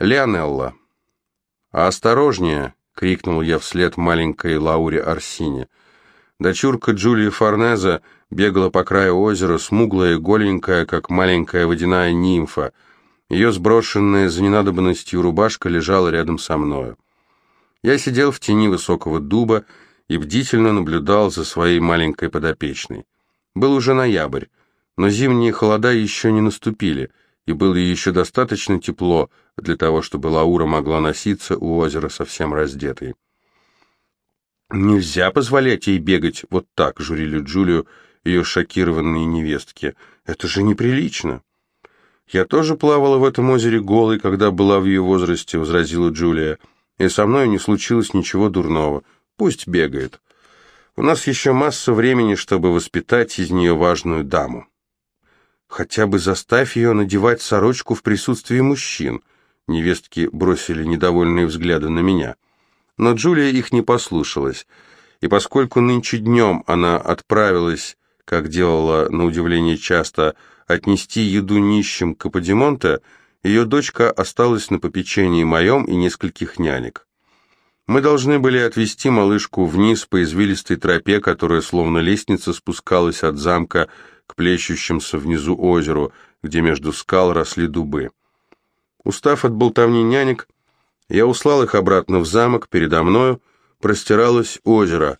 Леонелла. «Осторожнее!» — крикнул я вслед маленькой Лауре Арсине. Дочурка Джулии Форнеза бегала по краю озера, смуглая и голенькая, как маленькая водяная нимфа. Ее сброшенная за ненадобностью рубашка лежала рядом со мною. Я сидел в тени высокого дуба и бдительно наблюдал за своей маленькой подопечной. Был уже ноябрь, но зимние холода еще не наступили, и было еще достаточно тепло для того, чтобы Лаура могла носиться у озера совсем раздетой. «Нельзя позволять ей бегать вот так», — журили Джулию ее шокированные невестки. «Это же неприлично». «Я тоже плавала в этом озере голой, когда была в ее возрасте», — возразила Джулия. «И со мной не случилось ничего дурного. Пусть бегает. У нас еще масса времени, чтобы воспитать из нее важную даму». «Хотя бы заставь ее надевать сорочку в присутствии мужчин», — невестки бросили недовольные взгляды на меня. Но Джулия их не послушалась, и поскольку нынче днем она отправилась, как делала на удивление часто, отнести еду нищим Каподимонте, ее дочка осталась на попечении моем и нескольких нянек. Мы должны были отвести малышку вниз по извилистой тропе, которая словно лестница спускалась от замка к плещущимся внизу озеру, где между скал росли дубы. Устав от болтовни нянек, я услал их обратно в замок, передо мною простиралось озеро,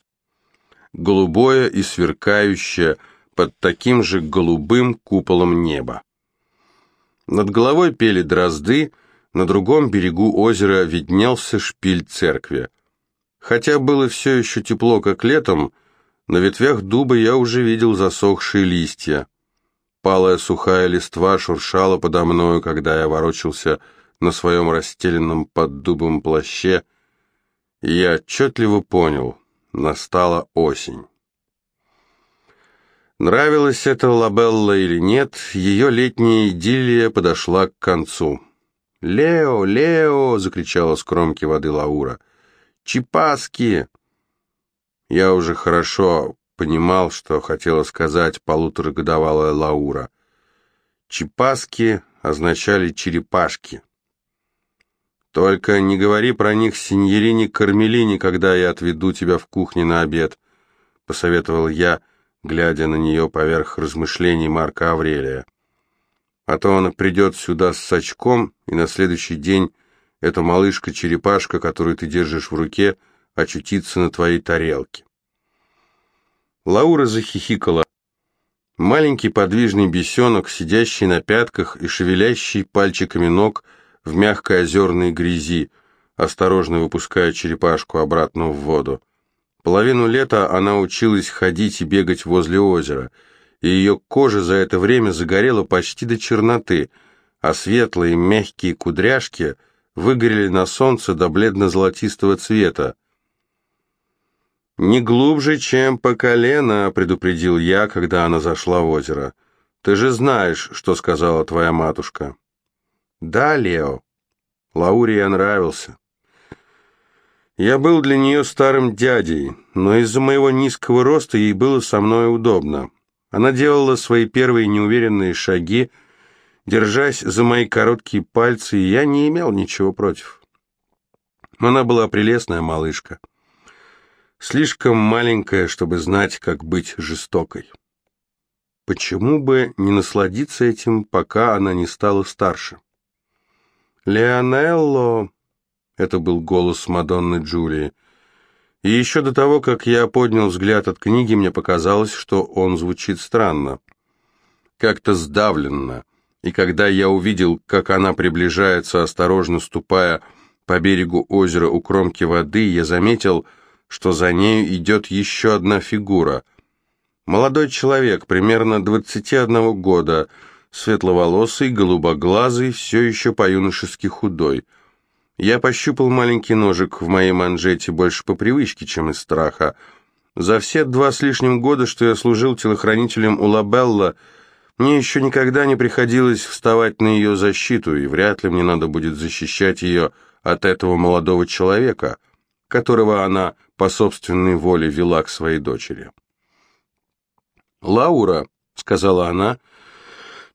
голубое и сверкающее под таким же голубым куполом неба. Над головой пели дрозды, на другом берегу озера виднелся шпиль церкви. Хотя было все еще тепло, как летом, на ветвях дуба я уже видел засохшие листья. Палая сухая листва шуршала подо мною, когда я ворочался на своем расстеленном под дубом плаще, и я отчетливо понял, настала осень. Нравилось это Лабелла или нет, ее летняя идиллия подошла к концу. «Лео! Лео!» — закричала с кромки воды Лаура. «Чипаски!» Я уже хорошо понимал, что хотела сказать полуторагодовалая Лаура. Чипаски означали черепашки. «Только не говори про них синьорине Кармелине, когда я отведу тебя в кухне на обед», — посоветовал я, глядя на нее поверх размышлений Марка Аврелия. «А то она придет сюда с сачком, и на следующий день эта малышка-черепашка, которую ты держишь в руке, очутится на твоей тарелке». Лаура захихикала. Маленький подвижный бесенок, сидящий на пятках и шевелящий пальчиками ног, — в мягкой озерной грязи, осторожно выпуская черепашку обратно в воду. Половину лета она училась ходить и бегать возле озера, и ее кожа за это время загорела почти до черноты, а светлые мягкие кудряшки выгорели на солнце до бледно-золотистого цвета. «Не глубже, чем по колено», — предупредил я, когда она зашла в озеро. «Ты же знаешь, что сказала твоя матушка». «Да, Лео». Лауре я нравился. Я был для нее старым дядей, но из-за моего низкого роста ей было со мной удобно. Она делала свои первые неуверенные шаги, держась за мои короткие пальцы, и я не имел ничего против. Она была прелестная малышка, слишком маленькая, чтобы знать, как быть жестокой. Почему бы не насладиться этим, пока она не стала старше? «Леонелло!» — это был голос Мадонны Джулии. И еще до того, как я поднял взгляд от книги, мне показалось, что он звучит странно. Как-то сдавленно. И когда я увидел, как она приближается, осторожно ступая по берегу озера у кромки воды, я заметил, что за нею идет еще одна фигура. Молодой человек, примерно 21 года, — светловолосый, голубоглазый, все еще по-юношески худой. Я пощупал маленький ножик в моей манжете больше по привычке, чем из страха. За все два с лишним года, что я служил телохранителем у Лабелла, мне еще никогда не приходилось вставать на ее защиту, и вряд ли мне надо будет защищать ее от этого молодого человека, которого она по собственной воле вела к своей дочери. «Лаура», — сказала она, —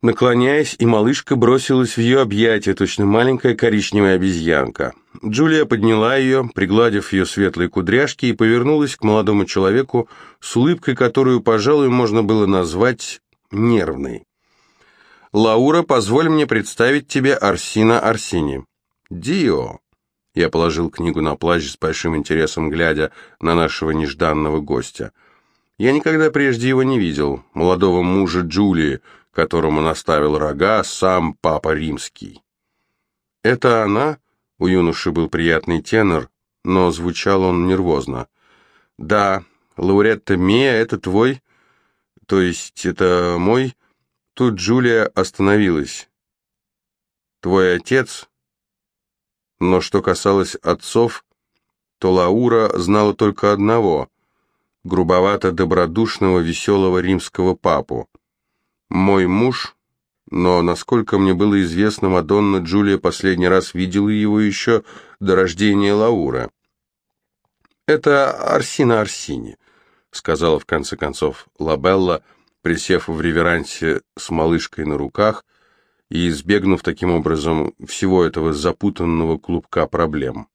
Наклоняясь, и малышка бросилась в ее объятия, точно маленькая коричневая обезьянка. Джулия подняла ее, пригладив ее светлые кудряшки, и повернулась к молодому человеку с улыбкой, которую, пожалуй, можно было назвать нервной. «Лаура, позволь мне представить тебе Арсина Арсини». «Дио!» Я положил книгу на плащ с большим интересом, глядя на нашего нежданного гостя. Я никогда прежде его не видел, молодого мужа Джулии, которому наставил рога сам Папа Римский. «Это она?» — у юноши был приятный тенор, но звучал он нервозно. «Да, лауреатта Мия, это твой? То есть это мой?» Тут Джулия остановилась. «Твой отец?» Но что касалось отцов, то Лаура знала только одного — грубовато-добродушного, веселого римского папу. Мой муж, но, насколько мне было известно, Мадонна Джулия последний раз видела его еще до рождения Лаура. «Это Арсина Арсини», — сказала в конце концов Лабелла, присев в реверансе с малышкой на руках и избегнув таким образом всего этого запутанного клубка проблем.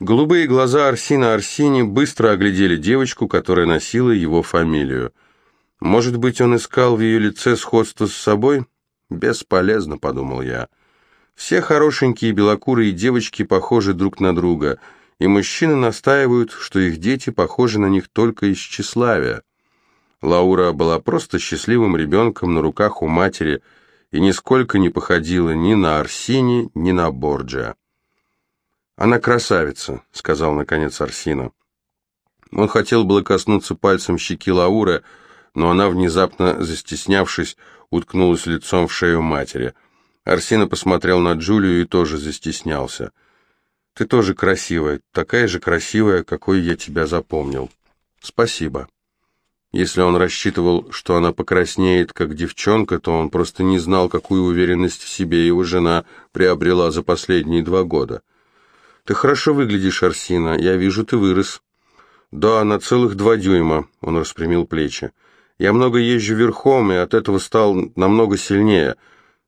Голубые глаза Арсина Арсини быстро оглядели девочку, которая носила его фамилию — может быть, он искал в ее лице сходство с собой? Бесполезно, подумал я. Все хорошенькие белокурые девочки похожи друг на друга, и мужчины настаивают, что их дети похожи на них только из тщеславия. Лаура была просто счастливым ребенком на руках у матери и нисколько не походила ни на Арсини, ни на Борджиа. «Она красавица», — сказал наконец Арсина. Он хотел было коснуться пальцем щеки Лауры, — но она, внезапно застеснявшись, уткнулась лицом в шею матери. Арсина посмотрел на Джулию и тоже застеснялся. «Ты тоже красивая, такая же красивая, какой я тебя запомнил. Спасибо». Если он рассчитывал, что она покраснеет, как девчонка, то он просто не знал, какую уверенность в себе его жена приобрела за последние два года. «Ты хорошо выглядишь, Арсина, я вижу, ты вырос». «Да, на целых два дюйма», — он распрямил плечи. Я много езжу верхом, и от этого стал намного сильнее.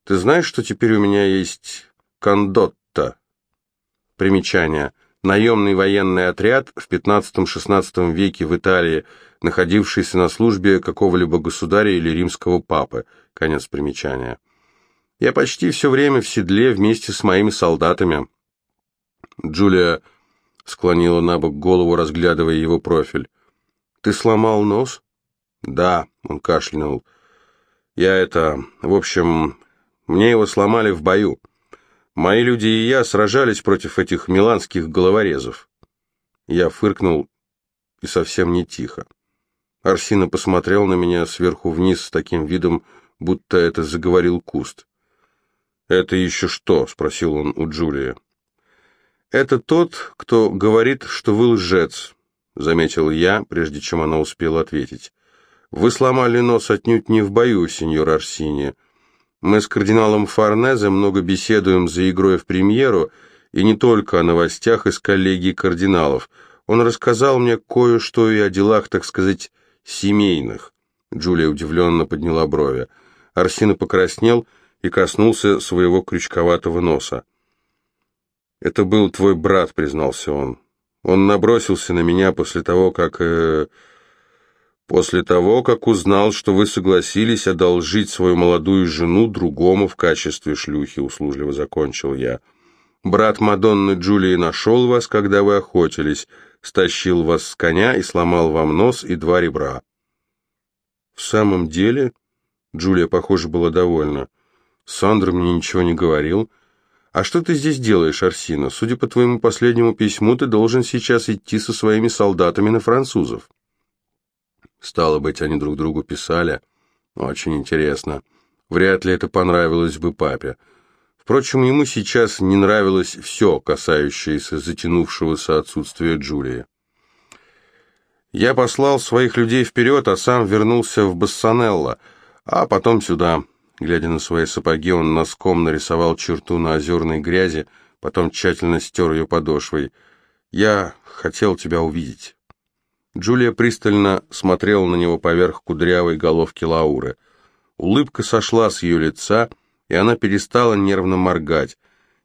Ты знаешь, что теперь у меня есть кондотта? Примечание. Наемный военный отряд в 15-16 веке в Италии, находившийся на службе какого-либо государя или римского папы. Конец примечания. Я почти все время в седле вместе с моими солдатами. Джулия склонила на бок голову, разглядывая его профиль. «Ты сломал нос?» «Да», — он кашлянул. «Я это... В общем, мне его сломали в бою. Мои люди и я сражались против этих миланских головорезов». Я фыркнул и совсем не тихо. Арсина посмотрел на меня сверху вниз с таким видом, будто это заговорил куст. «Это еще что?» — спросил он у Джулии. «Это тот, кто говорит, что вы лжец», — заметил я, прежде чем она успела ответить. Вы сломали нос отнюдь не в бою, сеньор Арсини. Мы с кардиналом Форнезе много беседуем за игрой в премьеру, и не только о новостях из коллегии кардиналов. Он рассказал мне кое-что и о делах, так сказать, семейных. Джулия удивленно подняла брови. Арсина покраснел и коснулся своего крючковатого носа. «Это был твой брат», — признался он. «Он набросился на меня после того, как...» э, После того, как узнал, что вы согласились одолжить свою молодую жену другому в качестве шлюхи, услужливо закончил я. Брат Мадонны Джулии нашел вас, когда вы охотились, стащил вас с коня и сломал вам нос и два ребра. В самом деле, Джулия, похоже, была довольна. Сандра мне ничего не говорил. А что ты здесь делаешь, Арсина? Судя по твоему последнему письму, ты должен сейчас идти со своими солдатами на французов. Стало быть, они друг другу писали. Очень интересно. Вряд ли это понравилось бы папе. Впрочем, ему сейчас не нравилось все, касающееся затянувшегося отсутствия Джулии. Я послал своих людей вперед, а сам вернулся в Бассанелло, а потом сюда. Глядя на свои сапоги, он носком нарисовал черту на озерной грязи, потом тщательно стер ее подошвой. «Я хотел тебя увидеть». Джулия пристально смотрела на него поверх кудрявой головки Лауры. Улыбка сошла с ее лица, и она перестала нервно моргать.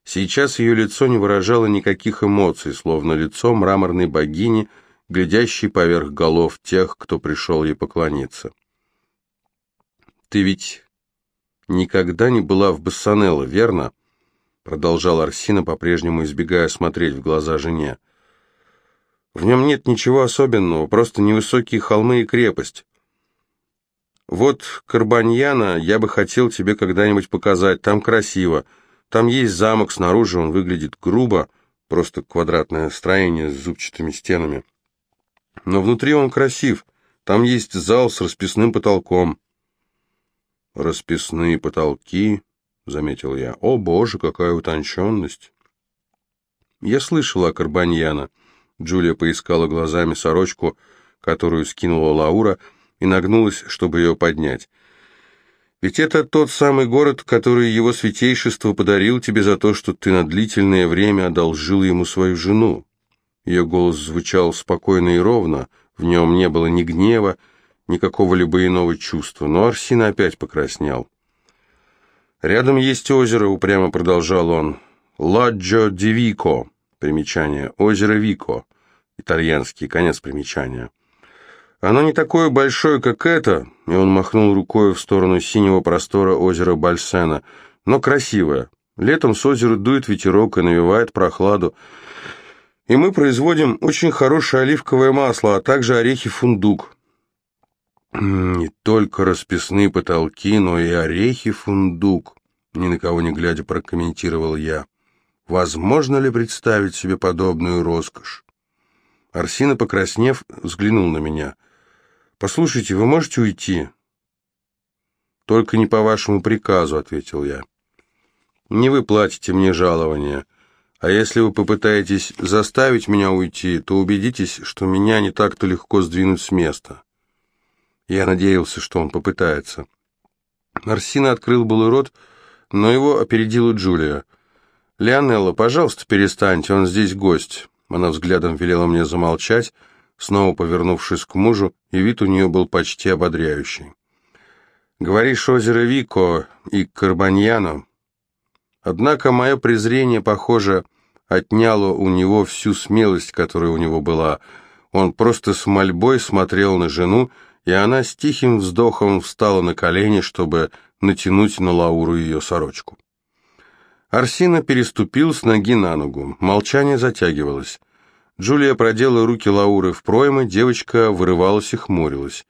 Сейчас ее лицо не выражало никаких эмоций, словно лицо мраморной богини, глядящей поверх голов тех, кто пришел ей поклониться. «Ты ведь никогда не была в Бассанелло, верно?» Продолжал Арсина, по-прежнему избегая смотреть в глаза жене. «В нем нет ничего особенного, просто невысокие холмы и крепость. Вот Карбаньяна я бы хотел тебе когда-нибудь показать, там красиво. Там есть замок, снаружи он выглядит грубо, просто квадратное строение с зубчатыми стенами. Но внутри он красив, там есть зал с расписным потолком». «Расписные потолки», — заметил я. «О, боже, какая утонченность!» Я слышала о Карбаньяна. Джулия поискала глазами сорочку, которую скинула Лаура, и нагнулась, чтобы ее поднять. «Ведь это тот самый город, который его святейшество подарил тебе за то, что ты на длительное время одолжил ему свою жену». Ее голос звучал спокойно и ровно, в нем не было ни гнева, ни какого-либо иного чувства, но Арсина опять покраснел. «Рядом есть озеро», — упрямо продолжал он. «Ладжо ди Вико». Примечание. Озеро Вико. Итальянский. Конец примечания. Оно не такое большое, как это, и он махнул рукой в сторону синего простора озера Бальсена, но красивое. Летом с озера дует ветерок и навевает прохладу. И мы производим очень хорошее оливковое масло, а также орехи-фундук. Не только расписные потолки, но и орехи-фундук, ни на кого не глядя прокомментировал я. Возможно ли представить себе подобную роскошь? Арсина, покраснев, взглянул на меня. «Послушайте, вы можете уйти?» «Только не по вашему приказу», — ответил я. «Не вы платите мне жалование, а если вы попытаетесь заставить меня уйти, то убедитесь, что меня не так-то легко сдвинуть с места». Я надеялся, что он попытается. Арсина открыл был рот, но его опередила Джулия. «Леонелла, пожалуйста, перестаньте, он здесь гость». Она взглядом велела мне замолчать, снова повернувшись к мужу, и вид у нее был почти ободряющий. «Говоришь, озеро Вико и Карбаньяно?» Однако мое презрение, похоже, отняло у него всю смелость, которая у него была. Он просто с мольбой смотрел на жену, и она с тихим вздохом встала на колени, чтобы натянуть на Лауру ее сорочку. Арсина переступил с ноги на ногу. Молчание затягивалось. Джулия продела руки Лауры в проймы, девочка вырывалась и хмурилась.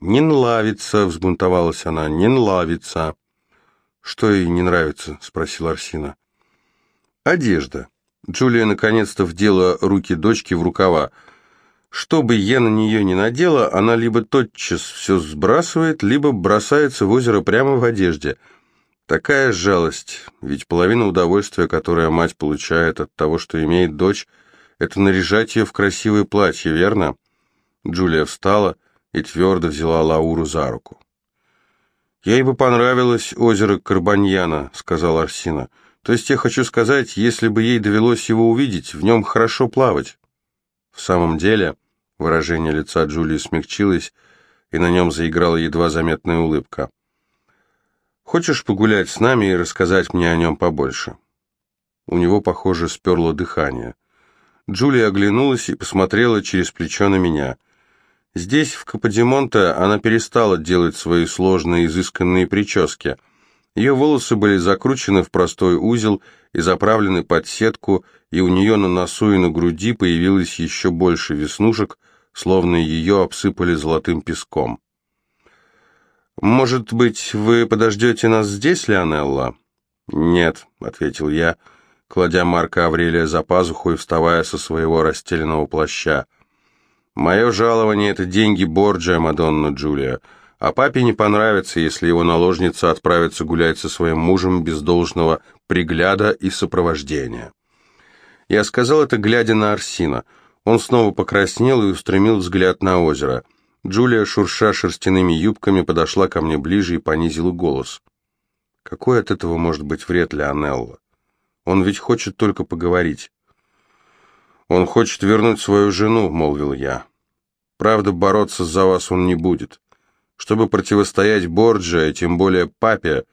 «Не нравится», — взбунтовалась она, — «не нравится». «Что ей не нравится?» — спросил Арсина. «Одежда». Джулия наконец-то вдела руки дочки в рукава. Что бы я на нее ни надела, она либо тотчас все сбрасывает, либо бросается в озеро прямо в одежде. Такая жалость, ведь половина удовольствия, которое мать получает от того, что имеет дочь, это наряжать ее в красивое платье, верно? Джулия встала и твердо взяла Лауру за руку. «Ей бы понравилось озеро Карбаньяна», — сказал Арсина. «То есть я хочу сказать, если бы ей довелось его увидеть, в нем хорошо плавать». В самом деле, выражение лица Джулии смягчилось, и на нем заиграла едва заметная улыбка. «Хочешь погулять с нами и рассказать мне о нем побольше?» У него, похоже, сперло дыхание. Джулия оглянулась и посмотрела через плечо на меня. Здесь, в Каподимонте, она перестала делать свои сложные, изысканные прически. Ее волосы были закручены в простой узел и заправлены под сетку, и у нее на носу и на груди появилось еще больше веснушек, словно ее обсыпали золотым песком. «Может быть, вы подождете нас здесь, Леонелла?» «Нет», — ответил я, кладя Марка Аврелия за пазуху и вставая со своего расстеленного плаща. «Мое жалование — это деньги Борджия, Мадонна Джулия, а папе не понравится, если его наложница отправится гулять со своим мужем без должного пригляда и сопровождения». Я сказал это, глядя на Арсина. Он снова покраснел и устремил взгляд на озеро. Джулия, шурша шерстяными юбками, подошла ко мне ближе и понизила голос. «Какой от этого может быть вред Леонелло? Он ведь хочет только поговорить». «Он хочет вернуть свою жену», — молвил я. «Правда, бороться за вас он не будет. Чтобы противостоять Борджа, и тем более папе,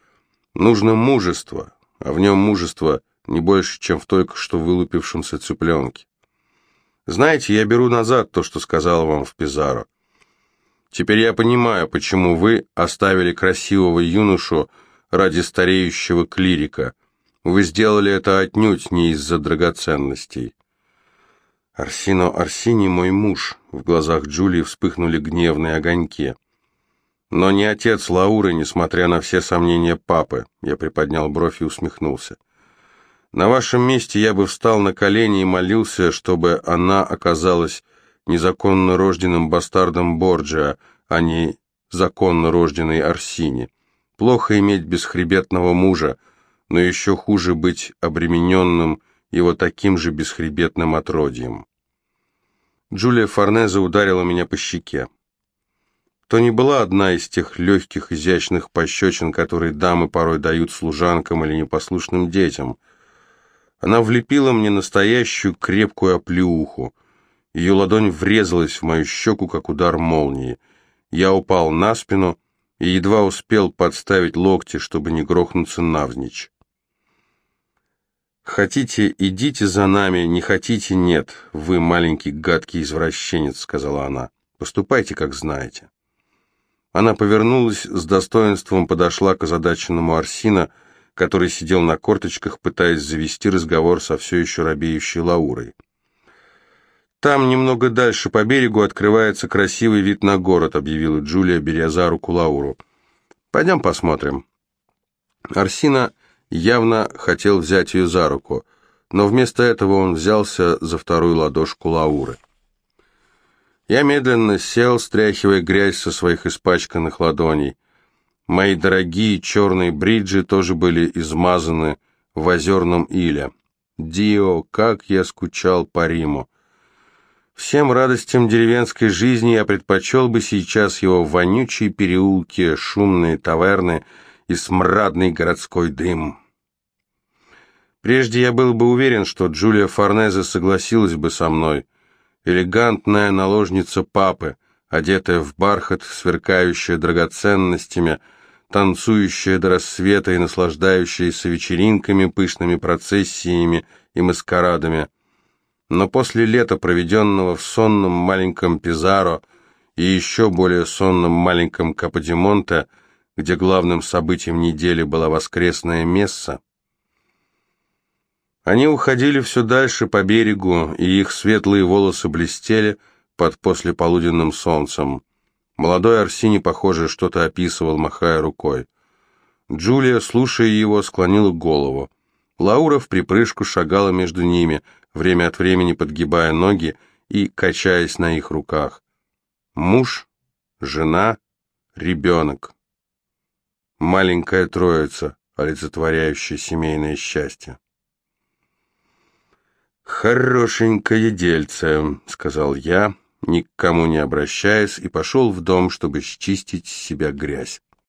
нужно мужество, а в нем мужество не больше, чем в только что вылупившемся цыпленке. Знаете, я беру назад то, что сказал вам в Пизаро. Теперь я понимаю, почему вы оставили красивого юношу ради стареющего клирика. Вы сделали это отнюдь не из-за драгоценностей. Арсино Арсини мой муж. В глазах Джулии вспыхнули гневные огоньки. Но не отец Лауры, несмотря на все сомнения папы. Я приподнял бровь и усмехнулся. На вашем месте я бы встал на колени и молился, чтобы она оказалась незаконно рожденным бастардом Борджиа, а не законно рожденной Арсини. Плохо иметь бесхребетного мужа, но еще хуже быть обремененным его таким же бесхребетным отродьем. Джулия Форнезе ударила меня по щеке. То не была одна из тех легких, изящных пощечин, которые дамы порой дают служанкам или непослушным детям. Она влепила мне настоящую крепкую оплеуху. Ее ладонь врезалась в мою щеку, как удар молнии. Я упал на спину и едва успел подставить локти, чтобы не грохнуться навзничь. «Хотите, идите за нами, не хотите, нет. Вы маленький гадкий извращенец», — сказала она. «Поступайте, как знаете». Она повернулась, с достоинством подошла к озадаченному Арсина, который сидел на корточках, пытаясь завести разговор со все еще робеющей Лаурой. «Там, немного дальше, по берегу, открывается красивый вид на город», — объявила Джулия, беря за руку Лауру. «Пойдем посмотрим». Арсина явно хотел взять ее за руку, но вместо этого он взялся за вторую ладошку Лауры. Я медленно сел, стряхивая грязь со своих испачканных ладоней. Мои дорогие черные бриджи тоже были измазаны в озерном иле. Дио, как я скучал по Риму. Всем радостям деревенской жизни я предпочел бы сейчас его вонючие переулки, шумные таверны и смрадный городской дым. Прежде я был бы уверен, что Джулия Форнезе согласилась бы со мной, элегантная наложница папы, одетая в бархат, сверкающая драгоценностями, танцующая до рассвета и наслаждающаяся вечеринками, пышными процессиями и маскарадами. Но после лета, проведенного в сонном маленьком Пизаро и еще более сонном маленьком Каподимонте, где главным событием недели была воскресная месса, они уходили все дальше по берегу, и их светлые волосы блестели под послеполуденным солнцем. Молодой Арсений, похоже, что-то описывал, махая рукой. Джулия, слушая его, склонила голову. Лаура в припрыжку шагала между ними, время от времени подгибая ноги и качаясь на их руках. Муж, жена, ребенок. Маленькая троица, олицетворяющая семейное счастье. «Хорошенькое дельце», — сказал я, ни к кому не обращаясь, и пошел в дом, чтобы счистить с себя грязь.